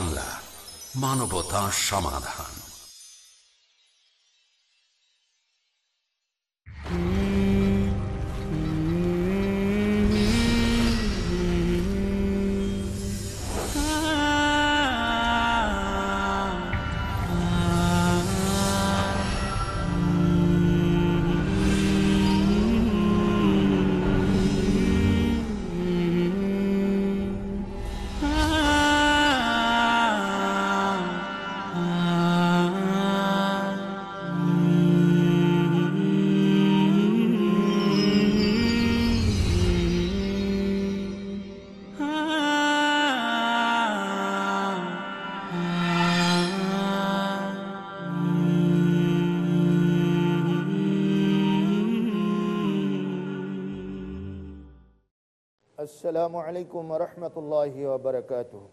বাংলা মানবতা সমাধান। السلام عليكم ورحمة الله وبركاته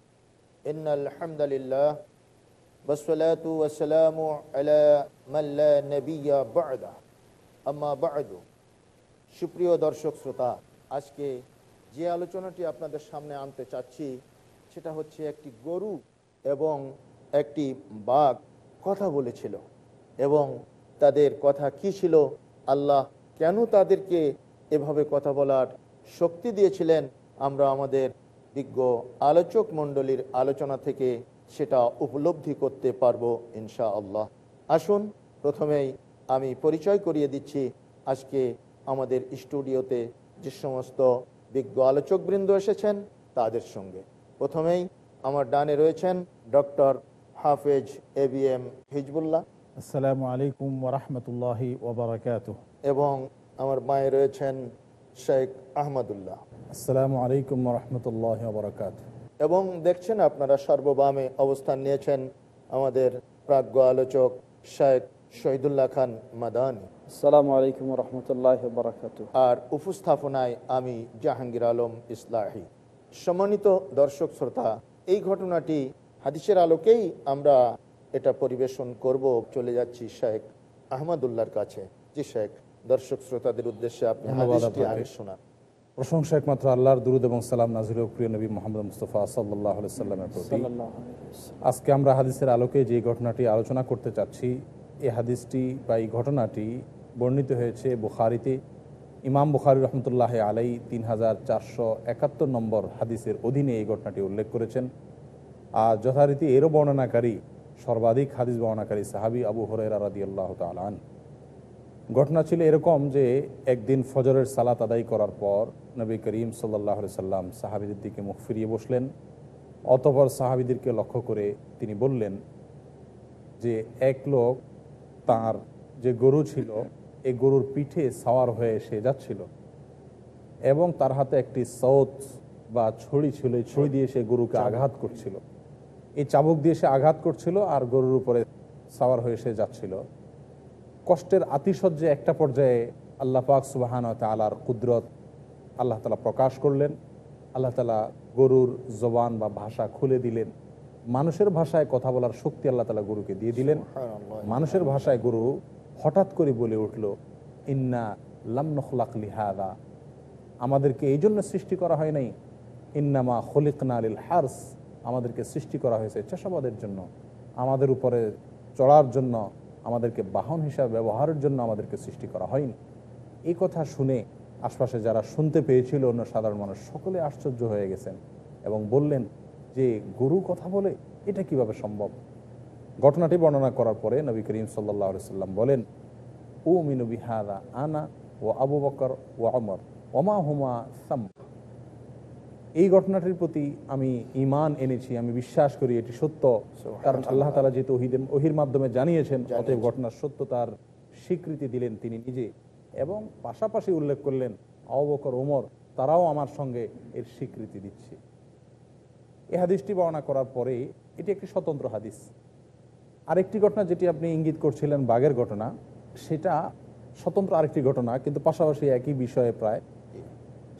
إن الحمد لله والصلاة والسلام على من لا نبي بعده أما بعد সুপ্রিয় দর্শক শ্রোতা আজকে যে আলোচনাটি আপনাদের সামনে আনতে চাচ্ছি সেটা হচ্ছে একটি গরু এবং একটি বাঘ কথা বলেছিল এবং তাদের কথা কি ছিল আল্লাহ কেন তাদেরকে এভাবে কথা বলার শক্তি দিয়েছিলেন আমরা আমাদের বিজ্ঞ আলোচক মণ্ডলীর আলোচনা থেকে সেটা উপলব্ধি করতে পারব ইনশা আল্লাহ আসুন প্রথমেই আমি পরিচয় করিয়ে দিচ্ছি। আজকে আমাদের স্টুডিওতে যে সমস্ত বিজ্ঞ আলোচকবৃন্দ এসেছেন তাদের সঙ্গে। প্রথমেই আমার ডানে রয়েছেন doctor Hafez A B M Hezbollah. আসসালামু আলাইকুম ওরহমতুল্লাহি এবং আমার মায়ে রয়েছেন শেখ আহমদুল্লাহ। আসসালামু আলাইকুম রহমতুল্লাহ ওবরাকাত এবং দেখছেন আপনারা সর্ববামে অবস্থান নিয়েছেন আমাদের প্রাজ্ঞ আলোচক শেখ শহীদুল্লাহ খান মাদানী। আসসালামু আলাইকুম রহমতুল্লাহ বারাকাতু আর উপস্থাপনায় আমি জাহাঙ্গীর আলম ইসলাহি। সম্মানিত দর্শক শ্রোতা এই ঘটনাটি হাদিসের আলোকেই আমরা এটা পরিবেশন করব। চলে যাচ্ছি শেখ আহমদুল্লাহর কাছে। জি শেখ। দর্শক শ্রোতাদের উদ্দেশ্যে আপনি ধন্যবাদ হাদিসটি। আগে শোনান। প্রশংসা একমাত্র আল্লাহর দুরুদ এবং সালাম নাজির প্রিয় নবী মোহাম্মদ মুস্তফা সাল্লাহ সাল্লামের প্রতি। আজকে আমরা হাদিসের আলোকে যে ঘটনাটি আলোচনা করতে চাচ্ছি এই হাদিসটি বা এই ঘটনাটি বর্ণিত হয়েছে বুখারিতে। ইমাম বুখারি রহমতুল্লাহ আলাই তিন হাজার চারশো একাত্তর নম্বর হাদিসের অধীনে এই ঘটনাটি উল্লেখ করেছেন। আর যথারীতি এরও বর্ণনাকারী সর্বাধিক হাদিস বর্ণনাকারী সাহাবি আবু হরেরা রাদি আল্লাহ তালান ঘটনা ছিল এরকম যে একদিন ফজরের সালাত আদায় করার পর নবী করিম সাল্লাহ সাল্লাম সাহাবিদের দিকে মুখ ফিরিয়ে বসলেন। অতপর সাহাবিদেরকে লক্ষ্য করে তিনি বললেন যে এক লোক তার যে গরু ছিল এই গরুর পিঠে সাওয়ার হয়ে এসে যাচ্ছিল এবং তার হাতে একটি সৌত বা ছড়ি ছিল এই ছড়ি দিয়ে সে গরুকে আঘাত করছিল। এই চাবুক দিয়ে সে আঘাত করছিল আর গরুর উপরে সাওয়ার হয়ে সে যাচ্ছিল। কষ্টের আতিশয্যে একটা পর্যায়ে আল্লাহ পাক সুবাহান তালার কুদরত আল্লাহ তালা প্রকাশ করলেন। আল্লাহ তালা গরুর জবান বা ভাষা খুলে দিলেন। মানুষের ভাষায় কথা বলার শক্তি আল্লাহ তালা গরুকে দিয়ে দিলেন। মানুষের ভাষায় গরু হঠাৎ করে বলে উঠল ইন্না লামনখলাক লিহাদা আমাদেরকে এই জন্য সৃষ্টি করা হয় নাই। ইন্নামা খলিকনা আলিল হার্স। আমাদেরকে সৃষ্টি করা হয়েছে চাষাবাদের জন্য আমাদের উপরে চড়ার জন্য। আমাদেরকে বাহন হিসাবে ব্যবহারের জন্য আমাদেরকে সৃষ্টি করা হয়নি। এই কথা শুনে আশপাশে যারা শুনতে পেয়েছিল, অন্য সাধারণ মানুষ, সকলে আশ্চর্য হয়ে গেছেন এবং বললেন, যে গরু কথা বলে এটা কীভাবে সম্ভব? ঘটনাটি বর্ণনা করার পরে নবী করিম সাল্লাহ সাল্লাম বলেন ও মিনু বিহাদা আনা ও আবু বকর ও আমর ওমা হুমা সাম এই ঘটনাটির প্রতি আমি ইমান এনেছি আমি বিশ্বাস করি এটি সত্য। কারণ আল্লাহ তালা যেহেতু ওহিদে ওহির মাধ্যমে জানিয়েছেন অতএব ঘটনার সত্য তার স্বীকৃতি দিলেন তিনি নিজে এবং পাশাপাশি উল্লেখ করলেন অবকর ওমর তারাও আমার সঙ্গে এর স্বীকৃতি দিচ্ছে। এই হাদিসটি বর্ণনা করার পরে এটি একটি স্বতন্ত্র হাদিস। আরেকটি ঘটনা যেটি আপনি ইঙ্গিত করছিলেন বাঘের ঘটনা সেটা স্বতন্ত্র আরেকটি ঘটনা কিন্তু পাশাপাশি একই বিষয়ে প্রায়।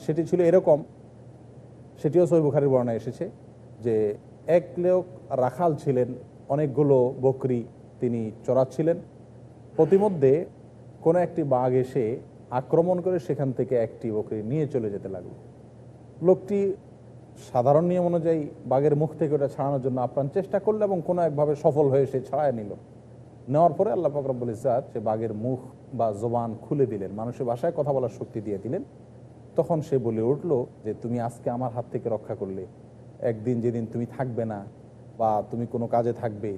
সেটি ছিল এরকম সেটিও সই বুখারির বর্ণনা এসেছে যে এক লোক রাখাল ছিলেন, অনেকগুলো বকরি তিনি চড়াচ্ছিলেন। প্রতিমধ্যে কোনো একটি বাঘ এসে আক্রমণ করে সেখান থেকে একটি বকরি নিয়ে চলে যেতে লাগল। লোকটি সাধারণ নিয়ম অনুযায়ী বাঘের মুখ থেকে ওটা ছাড়ানোর জন্য আপ্রাণ চেষ্টা করল এবং কোনো একভাবে সফল হয়ে সে ছাড়ায় নিল। নেওয়ার পরে আল্লাহ ফকরবুল ইসাদ সে বাঘের মুখ বা জবান খুলে দিলেন, মানুষের ভাষায় কথা বলার শক্তি দিয়ে দিলেন। তখন সে বলে উঠল যে, তুমি আজকে আমার হাত থেকে রক্ষা করলে। একদিন যেদিন তুমি থাকবে না বা তুমি কোনো কাজে থাকবে,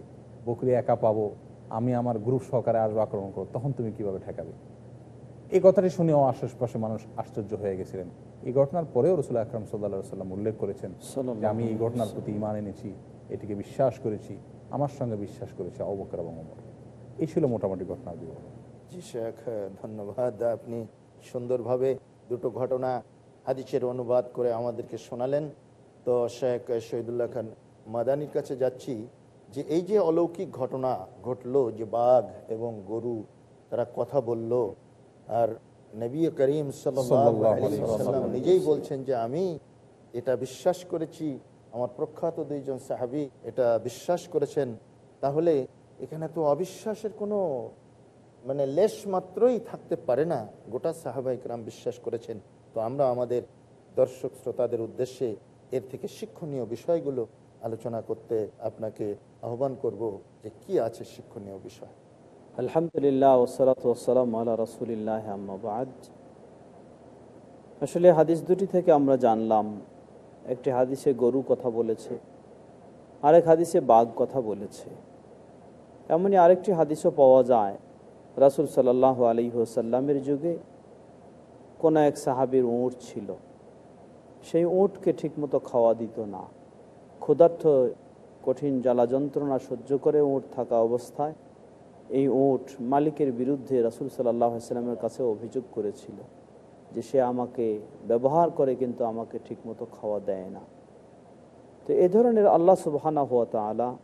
বকরি একা পাবো, আমি আমার গ্রুপ সহকারে আসব আক্রমণ করো তখন তুমি কীভাবে ঠেকাবে? এই কথাটি শুনেও আশেপাশে মানুষ আশ্চর্য হয়ে গেছিলেন। এই ঘটনার পরেও রসুল আকরম সাল্লাহ সাল্লাম উল্লেখ করেছেন যে, আমি এই ঘটনার প্রতি ইমান এনেছি, এটিকে বিশ্বাস করেছি, আমার সঙ্গে বিশ্বাস করেছি অবকর এবং অমর এই ছিল মোটামুটি ঘটনার বিবরণ। জি শেখ, ধন্যবাদ। আপনি সুন্দরভাবে দুটো ঘটনা হাদিসের অনুবাদ করে আমাদেরকে শোনালেন। তো শেখ শহীদুল্লাহ খান মাদানির কাছে যাচ্ছি যে এই যে অলৌকিক ঘটনা ঘটলো যে বাঘ এবং গরু তারা কথা বলল আর নবী করিম সাল্লাম নিজেই বলছেন যে আমি এটা বিশ্বাস করেছি আমার প্রখ্যাত দুইজন সাহাবি এটা বিশ্বাস করেছেন। তাহলে এখানে তো অবিশ্বাসের কোনো মানে লেশ মাত্রই থাকতে পারে না, গোটা সাহাবাহিকরাম বিশ্বাস করেছেন। তো আমরা আমাদের দর্শক শ্রোতাদের উদ্দেশ্যে এর থেকে শিক্ষণীয় বিষয়গুলো আলোচনা করতে আপনাকে আহ্বান করব যে কি আছে শিক্ষণীয় বিষয়। আলহামদুলিল্লাহ ওসলাত ওসালাম আল্লাহ রসুলিল্লাহ আম্মাবাদ আসলে হাদিস দুটি থেকে আমরা জানলাম। একটি হাদিসে গরু কথা বলেছে, আরেক হাদিসে বাঘ কথা বলেছে। এমনই আরেকটি হাদিসও পাওয়া যায়। রাসুল সাল্লাহ আলী হোসাল্লামের যুগে কোনো এক সাহাবির উঁট ছিল। সেই উঁটকে ঠিকমতো খাওয়া দিত না। ক্ষুধার্থ কঠিন জ্বালা যন্ত্রণা সহ্য করে উঁট থাকা অবস্থায় এই উঁট মালিকের বিরুদ্ধে রাসুল সাল্লাহ সাল্লামের কাছে অভিযোগ করেছিল যে সে আমাকে ব্যবহার করে কিন্তু আমাকে ঠিকমতো খাওয়া দেয় না। তো এ ধরনের আল্লাহ সুবহানা হুয়া তালা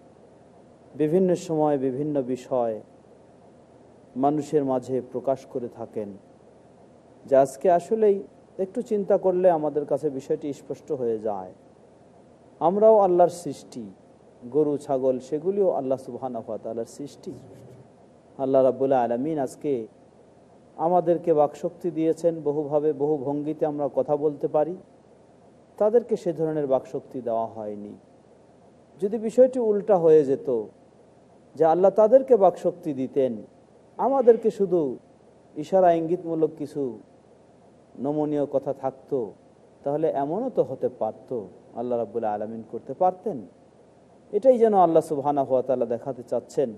বিভিন্ন সময় বিভিন্ন বিষয় মানুষের মাঝে প্রকাশ করে থাকেন। যে আজকে আসলেই একটু চিন্তা করলে আমাদের কাছে বিষয়টি স্পষ্ট হয়ে যায়। আমরাও আল্লাহর সৃষ্টি, গরু, ছাগল, সেগুলিও আল্লাহ সুবহানা হুয়া তালার সৃষ্টি। আল্লাহ রাবুল্লাহ আলমিন আজকে আমাদেরকে বাকশক্তি দিয়েছেন, বহুভাবে বহু ভঙ্গিতে আমরা কথা বলতে পারি। তাদেরকে সে ধরনের বাকশক্তি দেওয়া হয়নি। যদি বিষয়টি উল্টা হয়ে যেত যে আল্লাহ তাদেরকে বাকশক্তি দিতেন আমাদেরকে শুধু ইশারা ইঙ্গিতমূলক কিছু নমনীয় কথা থাকতো তাহলে এমনও তো হতে পারত আল্লাহ রাবুল্লাহ আলমিন করতে পারতেন। এটাই যেন আল্লাহ সুবহানা হাত দেখাতে চাচ্ছেন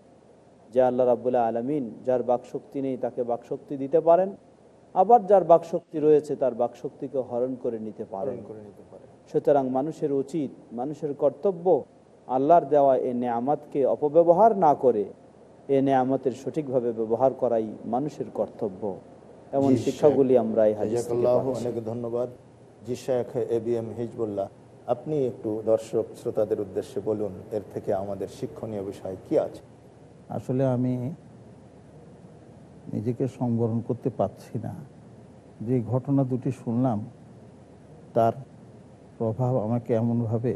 যে আল্লাহ রাবুল্লাহ আলমিন যার বাকশক্তি নেই তাকে বাকশক্তি দিতে পারেন আবার যার বাকশক্তি রয়েছে তার বাকশক্তিকে হরণ করে নিতে পারেন। পারে সুতরাং মানুষের উচিত মানুষের কর্তব্য আল্লাহর দেওয়া এ নেয়ামতকে অপব্যবহার না করে এ নেয়ামতের সঠিকভাবে ব্যবহার করাই মানুষের কর্তব্য। এমন শিক্ষাগুলি আমরা এই হাদিস থেকে জাজাকাল্লাহ, পাচ্ছি। অনেক ধন্যবাদ। জি Sheikh A B M Hizbullah আপনি একটু দর্শক শ্রোতাদের উদ্দেশ্যে বলুন এর থেকে আমাদের শিক্ষণীয় বিষয় কি আছে? আসলে আমি নিজেকে সংবরণ করতে পারছি না। যে ঘটনা দুটি শুনলাম তার প্রভাব আমাকে এমনভাবে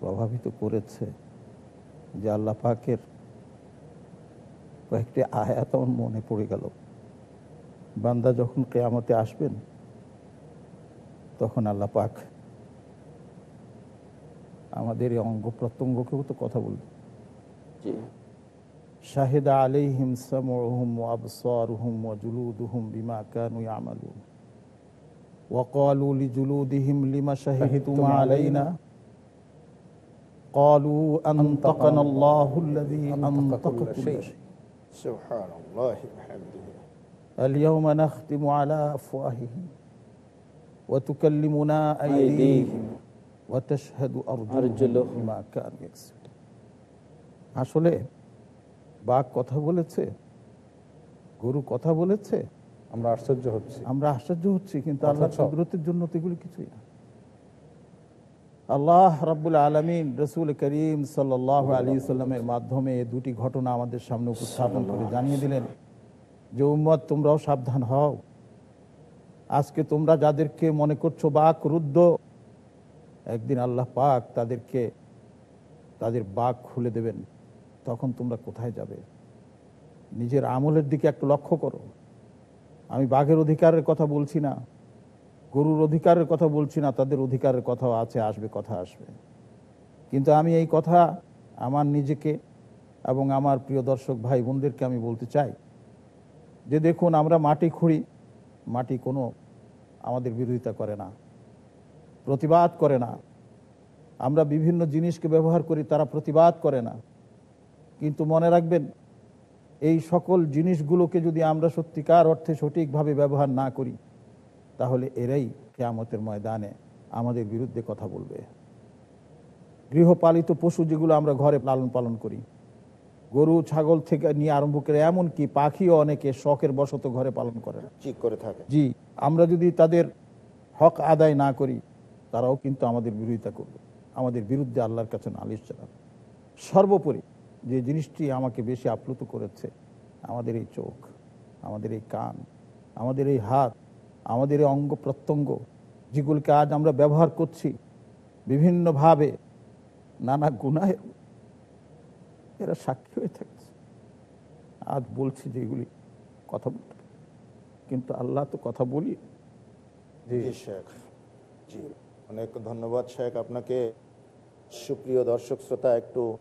প্রভাবিত করেছে যে আল্লাহ পাকের কয়েকটি আয়াত আমার মনে পড়ে গেল বান্দা যখন কেয়ামতে আসবেন তখন আল্লাহ পাক আমাদের এই অঙ্গ প্রত্যঙ্গকেও তো কথা বলবে জি شهد عليهم سمعهم وأبصارهم وجلودهم بما كانوا يعملون وقالوا لجلودهم لما شهدتم علينا قالوا أنطقنا الله الذي أنطق كل شيء সুবহানাল্লাহ বিহামদিহি। اليوم نختم على أفواههم وتكلمنا أيديهم أيديهم وتشهد أرجلهم أرجلهم بما كانوا يكسبون আসলে বাঘ কথা বলেছে গরু কথা বলেছে আমরা আশ্চর্য হচ্ছি আমরা আশ্চর্য হচ্ছি কিন্তু আল্লাহ অথচ- কুদরতের জন্য তো এগুলি কিছুই না আল্লাহ রাব্বুল আলমিন রসুল করিম সাল্লাহ আলী সাল্লামের মাধ্যমে দুটি ঘটনা আমাদের সামনে উপস্থাপন করে জানিয়ে দিলেন যে, উম্মত, তোমরাও সাবধান হও। আজকে তোমরা যাদেরকে মনে করছ বাক রুদ্ধ, একদিন আল্লাহ পাক তাদেরকে, তাদের বাঘ খুলে দেবেন। তখন তোমরা কোথায় যাবে? নিজের আমলের দিকে একটু লক্ষ্য করো। আমি বাঘের অধিকারের কথা বলছি না। গরুর অধিকারের কথা বলছি না, তাদের অধিকারের কথাও আছে, আসবে, কথা আসবে। কিন্তু আমি এই কথা আমার নিজেকে এবং আমার প্রিয় দর্শক ভাই বোনদেরকে আমি বলতে চাই যে দেখুন, আমরা মাটি খুঁড়ি, মাটি কোনো আমাদের বিরোধিতা করে না, প্রতিবাদ করে না। আমরা বিভিন্ন জিনিসকে ব্যবহার করি, তারা প্রতিবাদ করে না। কিন্তু মনে রাখবেন, এই সকল জিনিসগুলোকে যদি আমরা সত্যিকার অর্থে সঠিকভাবে ব্যবহার না করি তাহলে এরাই কেয়ামতের ময়দানে আমাদের বিরুদ্ধে কথা বলবে। গৃহপালিত পশু যেগুলো আমরা ঘরে লালন পালন করি গরু ছাগল থেকে নিয়ে আরম্ভ করে এমনকি পাখিও অনেকে শখের বশত ঘরে পালন করে। চিক করে থাকে। জি আমরা যদি তাদের হক আদায় না করি তারাও কিন্তু আমাদের বিরোধিতা করবে। আমাদের বিরুদ্ধে আল্লাহর কাছে নালিশ চালাবে সর্বোপরি যে জিনিসটি আমাকে বেশি আপ্লুত করেছে আমাদের এই চোখ আমাদের এই কান আমাদের এই হাত আমাদের অঙ্গ প্রত্যঙ্গ, যেগুলিকে আজ আমরা ব্যবহার করছি বিভিন্নভাবে, নানা গুণায় এরা সাক্ষী হয়ে থাকছে। আজ বলছি যে এগুলি কথা বলতে কিন্তু আল্লাহ তো কথা বলি। শেখ। জি, অনেক ধন্যবাদ শেখ। আপনাকে সুপ্রিয় দর্শক, শ্রোতা, একটু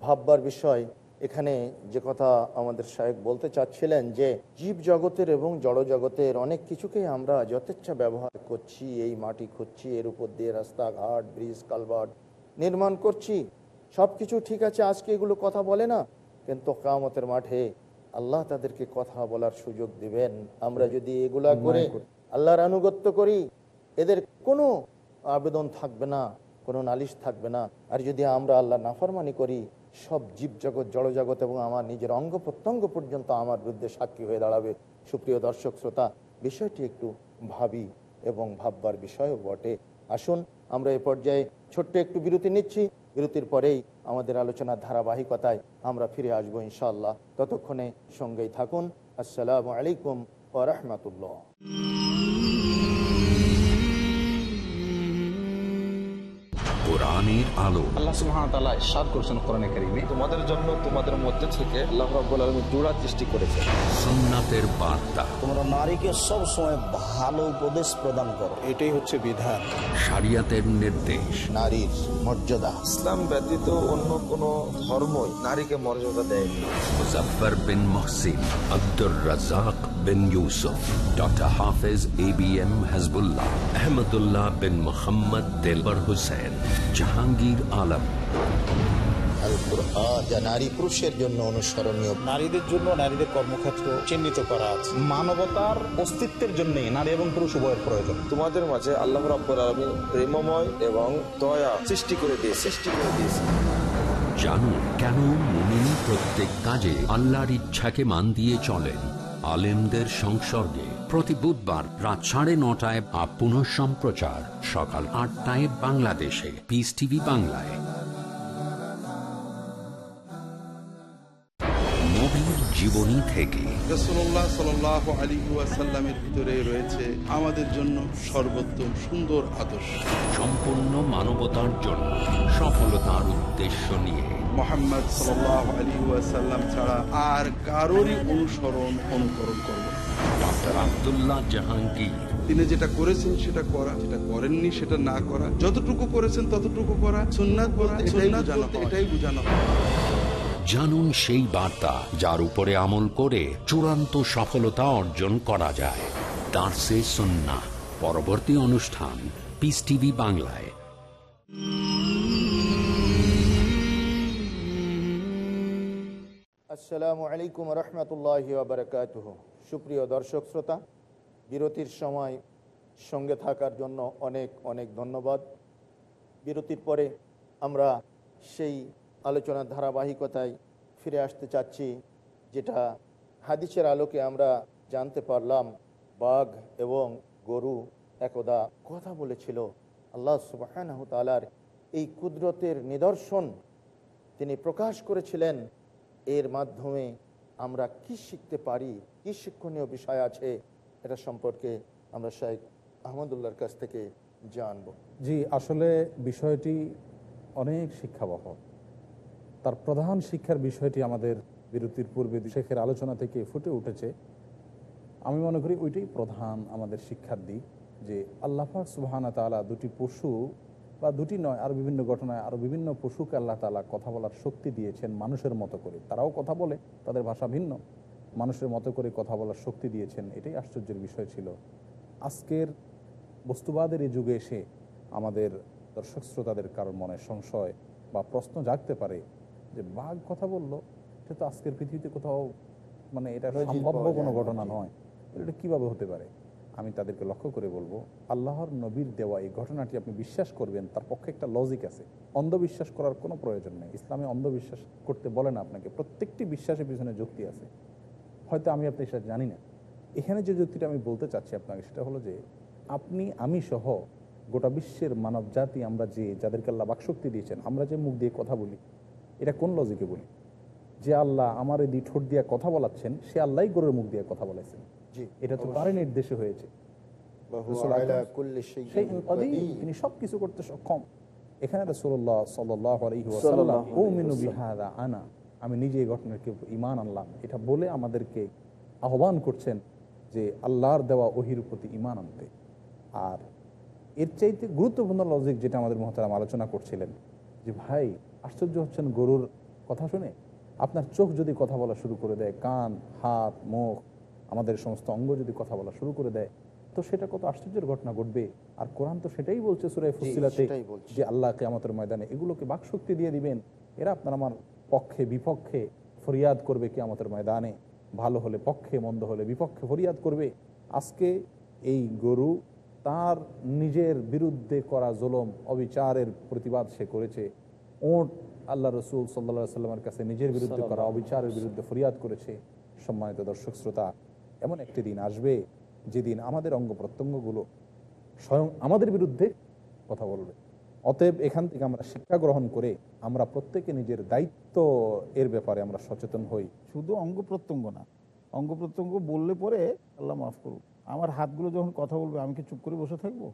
ভাববার বিষয়। এখানে যে কথা আমাদের শাহেক বলতে চাচ্ছিলেন যে জীব জগতের এবং জড় জগতের অনেক কিছুকেই আমরা যথেচ্ছা ব্যবহার করছি এই মাটি খুঁজছি এর উপর দিয়ে রাস্তাঘাট ব্রিজ কালভার্ট নির্মাণ করছি। সব কিছু ঠিক আছে আজকে এগুলো কথা বলে না কিন্তু কামতের মাঠে আল্লাহ তাদেরকে কথা বলার সুযোগ দিবেন। আমরা যদি এগুলা করে। আল্লাহর আনুগত্য করি এদের কোনো আবেদন থাকবে না কোনো নালিশ থাকবে না। আর যদি আমরা আল্লাহ নাফরমানি করি সব জীবজগৎ, জড়জগৎ এবং আমার নিজের অঙ্গ প্রত্যঙ্গ পর্যন্ত আমার বিরুদ্ধে সাক্ষী হয়ে দাঁড়াবে। সুপ্রিয় দর্শক, শ্রোতা, বিষয়টি একটু ভাবি এবং ভাববার বিষয়ও বটে। আসুন, আমরা এ পর্যায়ে ছোট্ট একটু বিরতি নিচ্ছি। বিরতির পরেই আমাদের আলোচনার ধারাবাহিকতায় আমরা ফিরে আসব ইনশাআল্লাহ। ততক্ষণে সঙ্গেই থাকুন। আসসালামু আলাইকুম ও রহমতুল্লাহ। কোরআনের আলো। আল্লাহ সুবহানাহু ওয়া তাআলা ইরশাদ করেছেন কোরআনে কারীমে। তোমাদের জন্য তোমাদের মধ্যে থেকে আল্লাহ রাব্বুল আলামিন জোড়া সৃষ্টি করেছে সুন্নাতের বার্তা। তোমরা নারীকে সব সময় ভালো উপদেশ প্রদান করো। এটাই হচ্ছে বিধান। শরিয়াতের নির্দেশ। নারীর মর্যাদা। ইসলাম ব্যতীত অন্য কোন ধর্মই নারীকে মর্যাদা দেয়নি। Muzaffar bin Mohsin Abdur Razzaq bin Yusuf doctor Hafez A B M Hizbullah Ahmadullah bin Mohammad Delwar Hussain. Jahangir Alam. Al Quran যা নারী পুরুষের জন্য অনুসরণীয়। নারীদের জন্য নারীদের কর্মক্ষেত্র চিহ্নিত করা আছে। মানবতার অস্তিত্বের জন্য নারী এবং পুরুষ উভয়ের প্রয়োজন। তোমাদের মাঝে আল্লাহ রাব্বুল আলামিন প্রেমময় এবং দয়া সৃষ্টি করে দিয়ে সৃষ্টি করে দিয়েছে। জানুন কেন মুমিন প্রত্যেক কাজে আল্লাহর ইচ্ছাকে মান দিয়ে চলেন আলেমদের সংসর্গে। প্রতি বুধবার রাত সাড়ে নটায় বা পুনঃ সম্প্রচার সকাল আটটায় বাংলাদেশে। পিস টিভি বাংলায়। জীবনী থেকে। ভিতরে রয়েছে আমাদের জন্য সর্বোত্তম সুন্দর আদর্শ। সম্পূর্ণ মানবতার জন্য সফলতার উদ্দেশ্য নিয়ে। মোহাম্মদ সাল আলী ওয়াসাল্লাম ছাড়া আর কারোরই অনুসরণ অনুকরণ করব আবদুল্লাহ জাহাঙ্গীর তিনি যেটা করেছেন সেটা করা যেটা করেননি সেটা না করা যতটুকু করেছেন ততটুকু করা সুন্নাত বলতে এটাই বোঝানো। এটাই বোঝানো। জানুন সেই বার্তা যার উপরে আমল করে চূড়ান্ত সফলতা অর্জন করা যায় দার্সে সন্না পরবর্তী অনুষ্ঠান পিস টিভি বাংলায় আসসালামু আলাইকুম রহমতুল্লাহ বারকাত সুপ্রিয় দর্শক শ্রোতা, বিরতির সময় সঙ্গে থাকার জন্য অনেক অনেক ধন্যবাদ। বিরতির পরে আমরা সেই আলোচনার ধারাবাহিকতায় ফিরে আসতে চাচ্ছি, যেটা হাদিসের আলোকে আমরা জানতে পারলাম, বাঘ এবং গরু একদা কথা বলেছিল। আল্লাহ সুবাহ তালার এই কুদরতের নিদর্শন তিনি প্রকাশ করেছিলেন। এর মাধ্যমে আমরা কি শিখতে পারি? কি শিক্ষণীয় বিষয় আছে এটা সম্পর্কে আমরা শেখ আহমদুল্লাহর কাছ থেকে জানব। জি, আসলে বিষয়টি অনেক শিক্ষাবহ। তার প্রধান শিক্ষার বিষয়টি আমাদের বিরতির পূর্বে শেখের আলোচনা থেকে ফুটে উঠেছে। আমি মনে করি ওইটাই প্রধান আমাদের শিক্ষার দিক, যে আল্লাহাক সুবাহানা তালা দুটি পশু বা দুটি নয় আরও বিভিন্ন ঘটনায় আরও বিভিন্ন পশুকে আল্লাহ তালা কথা বলার শক্তি দিয়েছেন মানুষের মতো করে। তারাও কথা বলে, তাদের ভাষা ভিন্ন। মানুষের মতো করে কথা বলার শক্তি দিয়েছেন এটাই আশ্চর্যের বিষয় ছিল। আজকের বস্তুবাদের এই যুগে এসে আমাদের দর্শক শ্রোতাদের কারোর মনে সংশয় বা প্রশ্ন জাগতে পারে যে বাঘ কথা বলল এটা তো আজকের পৃথিবীতে কোথাও মানে এটা সম্ভাব্য কোনো ঘটনা নয়। এটা কীভাবে হতে পারে? আমি তাদেরকে লক্ষ্য করে বলব আল্লাহর নবীর দেওয়া এই ঘটনাটি আপনি বিশ্বাস করবেন তার পক্ষে একটা লজিক আছে। অন্ধবিশ্বাস করার কোনো প্রয়োজন নেই। ইসলামে অন্ধবিশ্বাস করতে বলে না আপনাকে। প্রত্যেকটি বিশ্বাসের পিছনে যুক্তি আছে। হয়তো আমি আপনি সেটা জানি না। এখানে যে যুক্তিটা আমি বলতে চাচ্ছি আপনাকে সেটা হলো যে আপনি আমি সহ গোটা বিশ্বের মানব জাতি আমরা যে যাদেরকে আল্লাহ বাকশক্তি দিয়েছেন আমরা যে মুখ দিয়ে কথা বলি এটা কোন লজিকে বলি? যে আল্লাহ আমার এই দুই ঠোঁট দিয়ে কথা বলাচ্ছেন সে আল্লাহ গরুর মুখ দিয়ে কথা বলেছেন। এটা তো তারই নির্দেশে হয়েছে। তিনি সবকিছু করতে সক্ষম। এখানে রসুল্লাহ সাল্লাহ সাল্লাল্লাহু আলাইহি বিহাদা আনা। আমি নিজে এই ঘটনাকে ইমান আনলাম। এটা বলে আমাদেরকে আহ্বান করছেন যে আল্লাহর দেওয়া ওহির প্রতি ইমান আনতে। আর এর চাইতে গুরুত্বপূর্ণ লজিক যেটা আমাদের মহতারাম আলোচনা করছিলেন যে ভাই আশ্চর্য হচ্ছেন গরুর কথা শুনে। আপনার চোখ যদি কথা বলা শুরু করে দেয় কান হাত মুখ আমাদের সমস্ত অঙ্গ যদি কথা বলা শুরু করে দেয় তো সেটা কত আশ্চর্যের ঘটনা ঘটবে? আর কোরআন তো সেটাই বলছে সুরাই ফুসিলাতে। যে আল্লাহ আমাদের ময়দানে এগুলোকে বাকশক্তি দিয়ে দিবেন। এরা আপনার আমার পক্ষে বিপক্ষে ফরিয়াদ করবে কেয়ামতের ময়দানে ভালো হলে পক্ষে মন্দ হলে বিপক্ষে ফরিয়াদ করবে। আজকে এই গরু তার নিজের বিরুদ্ধে করা জুলম অবিচারের প্রতিবাদ সে করেছে। ওঁট আল্লাহ রসুল সাল্লা সাল্লামের কাছে নিজের বিরুদ্ধে করা অবিচারের বিরুদ্ধে ফরিয়াদ করেছে। সম্মানিত দর্শক শ্রোতা এমন একটি দিন আসবে যেদিন আমাদের অঙ্গ প্রত্যঙ্গগুলো স্বয়ং আমাদের বিরুদ্ধে কথা বলবে। অতএব এখান থেকে আমরা শিক্ষা গ্রহণ করে আমরা প্রত্যেকে নিজের দায়িত্ব এর ব্যাপারে আমরা সচেতন হই। শুধু অঙ্গ প্রত্যঙ্গ না অঙ্গ প্রত্যঙ্গ বললে পরে আল্লাহ মাফ করুক। আমার হাতগুলো যখন কথা বলবে আমি কি চুপ করে বসে থাকব?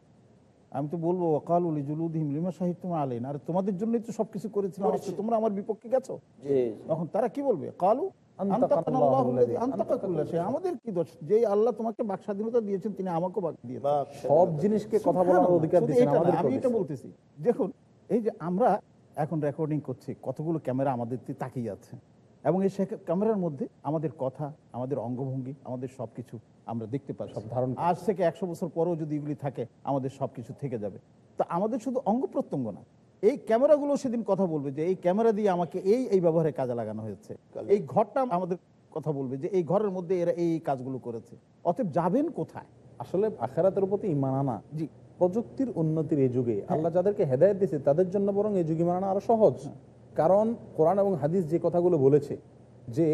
আমি তো বলব ওকাল উলি জুলুদিম লিমা সাহিত্য আলেন আর তোমাদের জন্যই তো সবকিছু করেছিলাম তোমরা আমার বিপক্ষে গেছো? তখন তারা কি বলবে? কালু আমাদের কি দোষ? যে আল্লাহ তোমাকে বাক স্বাধীনতা দিয়েছেন তিনি আমাকেও বাক দিয়েছেন। সব জিনিসকে কথা বলার অধিকার শুধু দিচ্ছেন এটা না, আমাদের আমি এটা বলতেছি। দেখুন এই যে আমরা এখন রেকর্ডিং করছি কতগুলো ক্যামেরা আমাদের তাকিয়ে আছে। এবং এই ক্যামেরার মধ্যে আমাদের কথা আমাদের অঙ্গভঙ্গি আমাদের সবকিছু আমরা দেখতে পাচ্ছি। সব ধারণ আজ থেকে একশো বছর পরেও যদি এগুলি থাকে আমাদের সবকিছু থেকে যাবে। তো আমাদের শুধু অঙ্গ প্রত্যঙ্গ না এই ক্যামেরাগুলো সেদিন কথা বলবে যে এই ক্যামেরা দিয়ে আমাকে এই এই ব্যবহারে কাজে লাগানো হয়েছে। এই ঘরটা আমাদের কথা বলবে যে এই ঘরের মধ্যে এরা এই কাজগুলো করেছে। অতএব যাবেন কোথায়? আসলে আখেরাতের প্রতি ইমান আনা জি। প্রযুক্তির উন্নতির এই যুগে আল্লাহ যাদেরকে হেদায়ত দিয়েছে তাদের জন্য বরং এই যুগে মানানো আরও সহজ। কারণ কোরআন এবং হাদিস যে কথাগুলো বলেছে যে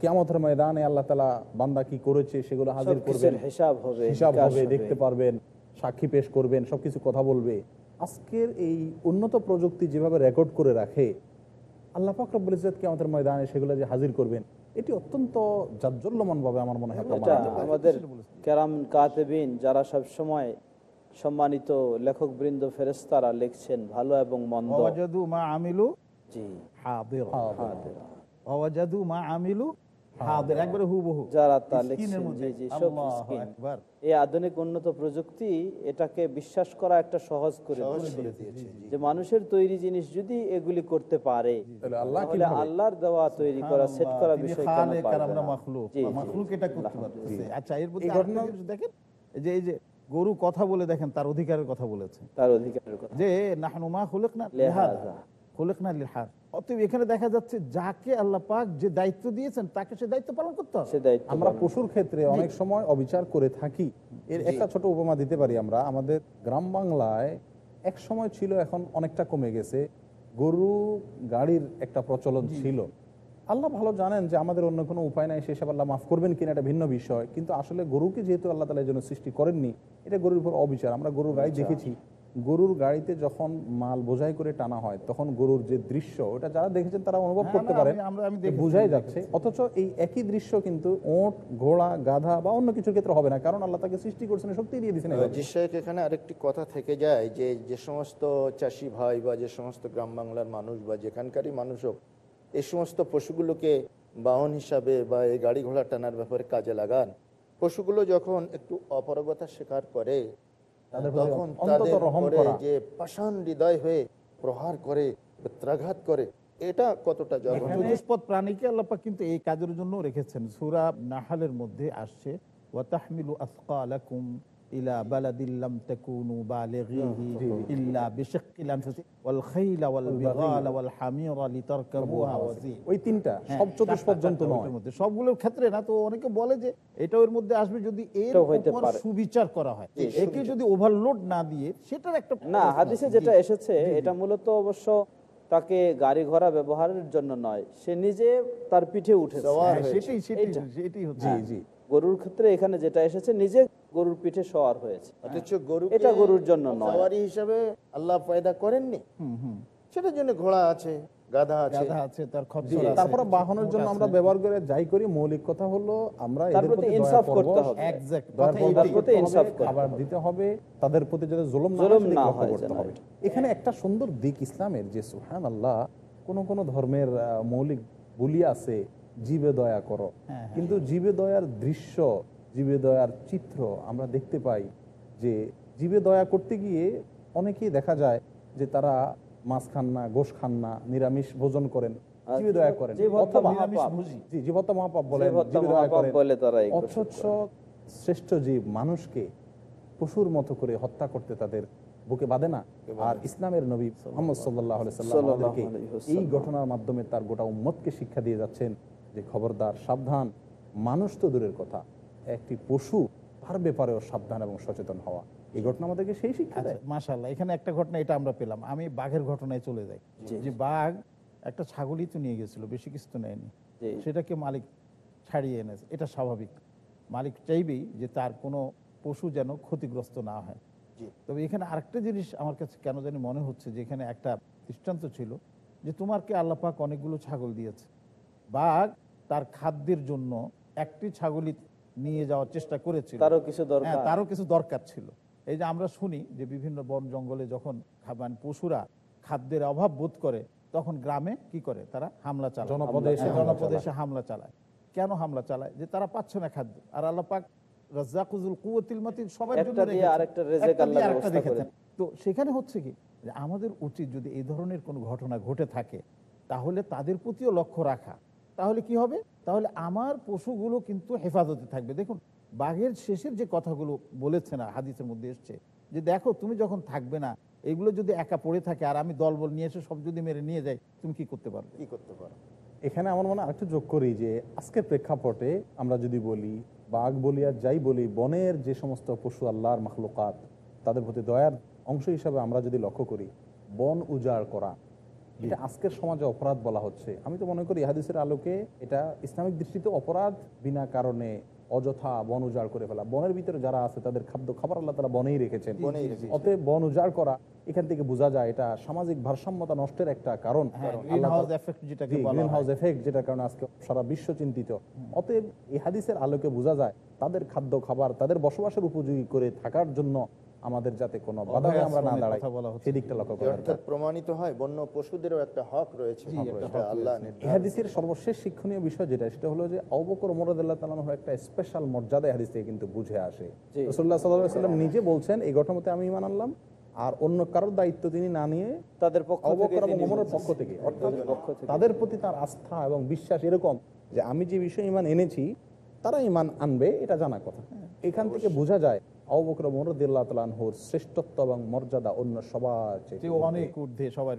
কেয়ামতের ময়দানে আল্লাহ তালা বান্দা কি করেছে সেগুলো হাজির করবেন। হিসাব হবে হিসাব হবে। দেখতে পারবেন সাক্ষী পেশ করবেন সবকিছু কথা বলবে। আজকের এই উন্নত প্রযুক্তি যেভাবে রেকর্ড করে রাখে আল্লাহ পাক রব্বুল কেয়ামতের ময়দানে সেগুলো যে হাজির করবেন এটি অত্যন্ত জাজ্জল্যমান ভাবে আমার মনে হয় আমাদের কেরাম কাতেবিন যারা সব সময় সম্মানিত লেখক বৃন্দ ফেরেস্তারা লিখছেন ভালো এবং মন্দ। মা আমিলু জি। হাদির। মা আমিলু হাদির একবারে হুবহু। যারা তা লিখছেন জি জি সব স্ক্রিন। এই আধুনিক উন্নত প্রযুক্তি এটাকে বিশ্বাস করা একটা সহজ করে দিয়েছে। যে মানুষের তৈরি জিনিস যদি এগুলি করতে পারে তাহলে আল্লাহ আল্লাহর দেওয়া তৈরি করা সেট বিষয়। আচ্ছা এর জিনিস দেখেন যে এই যে গরু কথা বলে দেখেন তার অধিকারের কথা বলেছে। তার অধিকারের কথা। যে না লেহাজা। খুলেক না লিহাজ অতএব এখানে দেখা যাচ্ছে যাকে আল্লাহ পাক যে দায়িত্ব দিয়েছেন তাকে সে দায়িত্ব পালন করতে হবে। আমরা পশুর ক্ষেত্রে অনেক সময় অবিচার করে থাকি। এর একটা ছোট উপমা দিতে পারি আমরা। আমাদের গ্রাম বাংলায় এক সময় ছিল এখন অনেকটা কমে গেছে। গরু গাড়ির একটা প্রচলন ছিল। আল্লাহ ভালো জানেন যে আমাদের অন্য কোনো উপায় নাই সেসব আল্লাহ মাফ করবেন কিনা এটা ভিন্ন বিষয়। কিন্তু আসলে গরুকে যেহেতু আল্লাহ তালা জন্য সৃষ্টি করেননি এটা গরুর উপর অবিচার। আমরা গরুর গাড়ি দেখেছি। গরুর গাড়িতে যখন মাল বোঝাই করে টানা হয় তখন গরুর যে দৃশ্য ওটা যারা দেখেছেন তারা অনুভব হ্যাঁ, করতে পারেন। দেখেছি, বোঝাই যাচ্ছে। অথচ এই একই দৃশ্য কিন্তু ওট ঘোড়া গাধা বা অন্য কিছুর ক্ষেত্রে হবে না কারণ আল্লাহ তাকে সৃষ্টি করছেন শক্তি দিয়ে দিয়েছেন শেখ এখানে আরেকটি কথা থেকে যায় যে যে সমস্ত চাষি ভাই বা যে সমস্ত গ্রাম বাংলার মানুষ বা যেখানকারই মানুষ হোক এই সমস্ত পশুগুলোকে বাহন হিসাবে বা এই গাড়ি ঘোড়া টানার ব্যাপারে কাজে লাগান। পশুগুলো যখন একটু অপারগতা স্বীকার করে তখন তাদের উপরে যে পাষাণ হৃদয় হয়ে প্রহার করে প্রত্যাঘাত করে এটা কতটা জঘন্য। প্রাণীকে আল্লাপা কিন্তু এই কাজের জন্য রেখেছেন। সুরা নাহালের মধ্যে আসছে ওয়াতাহমিলু আসকালাকুম ইলা বালাদিল্লাম তাকুনু বালিগিহি ইল্লা বিশাক্কিল আনফুসি ওয়াল খাইলা ওয়াল বিগালা ওয়াল হামিরা লিতারকাবুহা ওয়াজিন ওই তিনটা হ্যাঁ, সব চতুষ পর্যন্ত নয়। সবগুলোর ক্ষেত্রে না তো অনেকে বলে যে এটা ওর মধ্যে আসবে যদি এর উপর সুবিচার করা হয়। একে যদি ওভারলোড না দিয়ে সেটার একটা না হাদিসে যেটা এসেছে এটা মূলত অবশ্য তাকে গাড়ি ঘোড়া ব্যবহারের জন্য নয়। সে নিজে তার পিঠে উঠেছে। হ্যাঁ, সেটাই সেটাই সেটাই হচ্ছে। জি। গরুর ক্ষেত্রে এখানে যেটা এসেছে নিজে গরুর পিঠে সওয়ার হয়েছে। অথচ গরু এটা গরুর জন্য নয়। সওয়ারি হিসাবে আল্লাহ পয়দা করেননি? সেটার জন্য ঘোড়া আছে গাধা আছে। গাধা আছে তার জি, আছে। তারপরে বাহনের জন্য আমরা ব্যবহার করে যাই করি মৌলিক কথা হলো আমরা ইনসাফ করতে হবে। ইনসাফ হবে, খাবার দিতে হবে তাদের প্রতি যাতে জুলুম না হয় হয়। এখানে একটা সুন্দর দিক ইসলামের যে সুহান আল্লাহ কোন কোন ধর্মের আহ, মৌলিক বলি আছে জীবে দয়া করো। হ্যাঁ, কিন্তু জীবে দয়ার দৃশ্য জীবে দয়ার চিত্র আমরা দেখতে পাই যে জীবে দয়া করতে গিয়ে অনেকেই দেখা যায় যে তারা মাছ খান না গোশ খান না নিরামিষ ভোজন করেন জীবে দয়া করেন। বলেন অথচ শ্রেষ্ঠ জীব মানুষকে পশুর মতো করে হত্যা করতে তাদের বুকে বাঁধে না। আর ইসলামের নবী মোহাম্মদ সাল্লাহ। এই ঘটনার মাধ্যমে তার গোটা উম্মতকে শিক্ষা দিয়ে যাচ্ছেন। যে খবরদার সাবধান। মানুষ তো দূরের কথা। একটি পশু তার ব্যাপারেও সাবধান এবং সচেতন হওয়া। এই ঘটনা আমাদেরকে সেই শিক্ষা দেয়। আচ্ছা মাশাল্লাহ এখানে একটা ঘটনা এটা আমরা পেলাম। আমি বাঘের ঘটনায় চলে যাই। যে বাঘ একটা ছাগলই তো নিয়ে গেছিল বেশি কিছু তো নেয়নি সেটাকে মালিক ছাড়িয়ে এনেছে। এটা স্বাভাবিক। মালিক চাইবেই যে তার কোনো পশু যেন ক্ষতিগ্রস্ত না হয়। তবে এখানে আরেকটা জিনিস আমার কাছে কেন জানি মনে হচ্ছে যে এখানে একটা দৃষ্টান্ত ছিল যে তোমারকে আল্লাপাক অনেকগুলো ছাগল দিয়েছে। বাঘ তার খাদ্যের জন্য একটি ছাগলই নিয়ে যাওয়ার চেষ্টা করেছিল। তারও কিছু দরকার। হ্যাঁ, তারও কিছু দরকার ছিল। এই যে আমরা শুনি যে বিভিন্ন বন জঙ্গলে যখন মানে পশুরা খাদ্যের অভাব বোধ করে তখন গ্রামে কি করে? তারা হামলা চালায়। জনপদে এসে হ্যাঁ, হামলা চালায়। কেন হামলা চালায়? যে তারা পাচ্ছে না খাদ্য। আর আল্লাহ পাক রাজ্জাকুজুল কুওয়াতিল মাতিন সবার জন্য একটা আরেকটা রেজেক একটা দিয়ে আল্লাহ আরেকটা ব্যবস্থা রেখেছেন। তো সেখানে হচ্ছে কি? আমাদের উচিত যদি এই ধরনের কোনো ঘটনা ঘটে থাকে তাহলে তাদের প্রতিও লক্ষ্য রাখা। তাহলে কি হবে? তাহলে আমার পশুগুলো কিন্তু হেফাজতে থাকবে। দেখুন বাঘের শেষের যে কথাগুলো বলেছে না হাদিসের মধ্যে এসছে যে দেখো তুমি যখন থাকবে না এগুলো যদি একা পড়ে থাকে আর আমি দলবল নিয়ে এসে সব যদি মেরে নিয়ে যাই তুমি কি করতে পারবে? কি করতে পারো এখানে আমার মনে হয় আরেকটু যোগ করি যে আজকের প্রেক্ষাপটে আমরা যদি বলি বাঘ বলি আর যাই বলি বনের যে সমস্ত পশু আল্লাহর মাখলুকাত তাদের প্রতি দয়ার অংশ হিসাবে আমরা যদি লক্ষ্য করি বন উজাড় করা এটা আজকের সমাজে অপরাধ বলা হচ্ছে। আমি তো মনে করি হাদিসের আলোকে এটা ইসলামিক দৃষ্টিতে অপরাধ বিনা কারণে অযথা বন উজাড় করে ফেলা। বনের ভিতরে যারা আছে তাদের খাদ্য খাবার আল্লাহ তারা বনেই রেখেছেন। অতএব বন উজাড় করা এখান থেকে বোঝা যায় এটা সামাজিক ভারসাম্যতা নষ্টের একটা কারণ গ্রিন হাউস এফেক্ট হয়। যেটার কারণে আজকে সারা বিশ্ব চিন্তিত। অতএব এই হাদিসের আলোকে বোঝা যায় তাদের খাদ্য খাবার তাদের বসবাসের উপযোগী করে থাকার জন্য আমাদের যাতে কোনো বাধা আমরা না দাঁড়াই কথা বলা হচ্ছে। সেদিকটা লক্ষ্য করা অর্থাৎ প্রমাণিত হয় বন্য পশুদেরও একটা হক রয়েছে। আল্লাহ হাদিসের সর্বশেষ শিক্ষণীয় বিষয় যেটা সেটা হলো যে অবকর মরদুল্লাহ তালাহ একটা স্পেশাল মর্যাদা হাদিস থেকে কিন্তু বুঝে আসে। রসুল্লাহ সাল্লাহ সাল্লাম নিজে বলছেন এই ঘটনাতে আমি ইমান আনলাম। আর অন্য কারোর দায়িত্ব তিনি না নিয়ে তাদের পক্ষ থেকে অবকর এবং তিনি ওমরের বলছেন। পক্ষ থেকে অর্থাৎ তাদের পক্ষ থেকে। তাদের প্রতি তার আস্থা এবং বিশ্বাস এরকম যে আমি যে বিষয়ে ইমান এনেছি তারা ইমান আনবে এটা জানা কথা এখান থেকে বোঝা যায় শ্রেষ্ঠত্ব এবং মর্যাদা অন্য সবার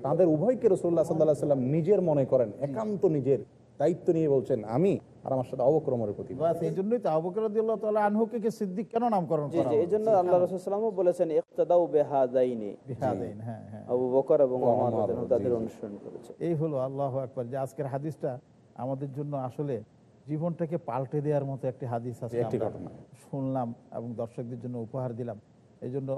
তাদের উভয়কে রসুল্লাহ সাল্লাহ সাল্লাম নিজের মনে করেন একান্ত নিজের দায়িত্ব নিয়ে বলছেন আমি আর আমার সাথে অবক্রমের প্রতি এই জন্যই তো আবু বকর রাদিয়াল্লাহু আনহুকে কে সিদ্দিক কেন নামকরণ করা এই জন্য আল্লাহ রসুলামও বলেছেন ইকতাদাউ বেহাদাইনি। বিহাদাইন হ্যাঁ হ্যাঁ। আবু বকর এবং আমার, তাদের অনুসরণ করেছে। এই হলো আল্লাহ একবার যে আজকের হাদিসটা আমাদের জন্য আসলে জীবনটাকে পাল্টে দেওয়ার মতো একটি হাদিস আছে একটি ঘটনা। শুনলাম এবং দর্শকদের জন্য উপহার দিলাম। এই জন্য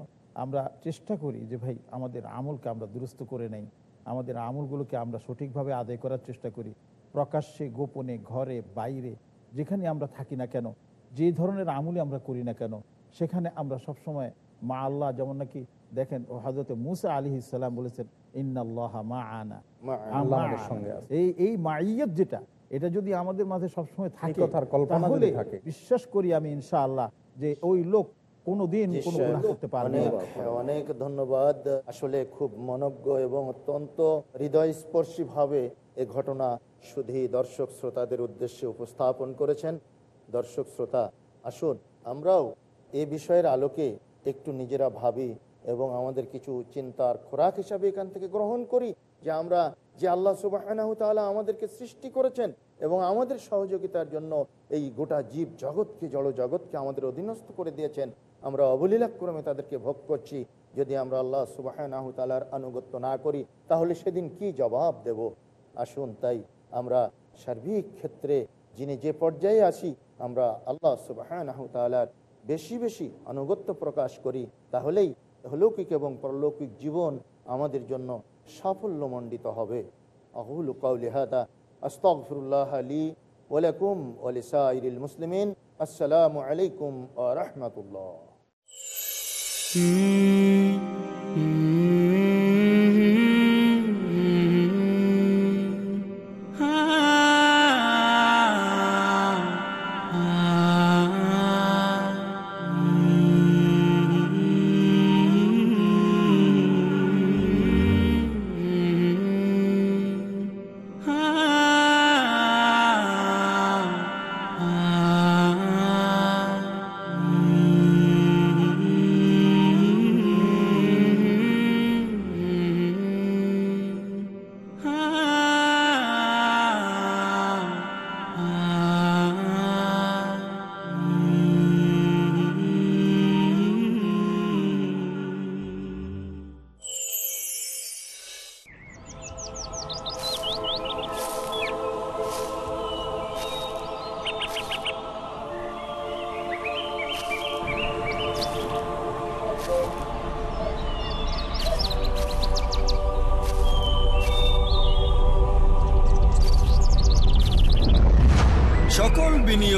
আমরা চেষ্টা করি যে ভাই আমাদের আমলকে আমরা দুরস্ত করে নেই। আমাদের আমলগুলোকে আমরা সঠিকভাবে আদায় করার চেষ্টা করি। প্রকাশ্যে গোপনে ঘরে বাইরে যেখানে আমরা থাকি না কেন যে ধরনের আমলই আমরা করি না কেন সেখানে আমরা সবসময় মা আল্লাহ যেমন নাকি দেখেন ও হজরত মুসা আলী ইসলাম বলেছেন ইন্নাল্লাহ মা আনা এই এই মাইয়ত যেটা এটা যদি আমাদের মাঝে সবসময় থাকে কথার কল্পনা তাহলে থাকে। বিশ্বাস করি আমি ইনশাআল্লাহ যে ওই লোক কোনোদিন কোনো করতে পারবে অনেক ধন্যবাদ। আসলে খুব মনজ্ঞ এবং অত্যন্ত হৃদয়স্পর্শী ভাবে এ ঘটনা শুধু দর্শক শ্রোতাদের উদ্দেশ্যে উপস্থাপন করেছেন। দর্শক শ্রোতা, আসুন আমরাও এ বিষয়ের আলোকে একটু নিজেরা ভাবি এবং আমাদের কিছু চিন্তার খোরাক হিসাবে এখান থেকে গ্রহণ করি যে আমরা যে আল্লাহ সুবাহ আমাদেরকে সৃষ্টি করেছেন এবং আমাদের সহযোগিতার জন্য এই গোটা জীব জগৎকে জড় জগৎকে আমাদের অধীনস্থ করে দিয়েছেন। আমরা অবলীলাক্রমে তাদেরকে ভোগ করছি। যদি আমরা আল্লাহ সুবাহ আনুগত্য না করি, তাহলে সেদিন কি জবাব দেব? আসুন তাই আমরা সার্বিক ক্ষেত্রে যিনি যে পর্যায়ে আসি আমরা আল্লাহ সুবাহ বেশি বেশি আনুগত্য প্রকাশ করি, তাহলেই লৌকিক এবং পরলৌকিক জীবন আমাদের জন্য সাফল্যমণ্ডিত হবে। আহুল কাউলিহাদা আস্তফিরুল্লাহ আলী ওয়ালাকুম ওয়ালিসাইরিল মুসলিমিন। আসসালামু আলাইকুম ওয়া রাহমাতুল্লাহ।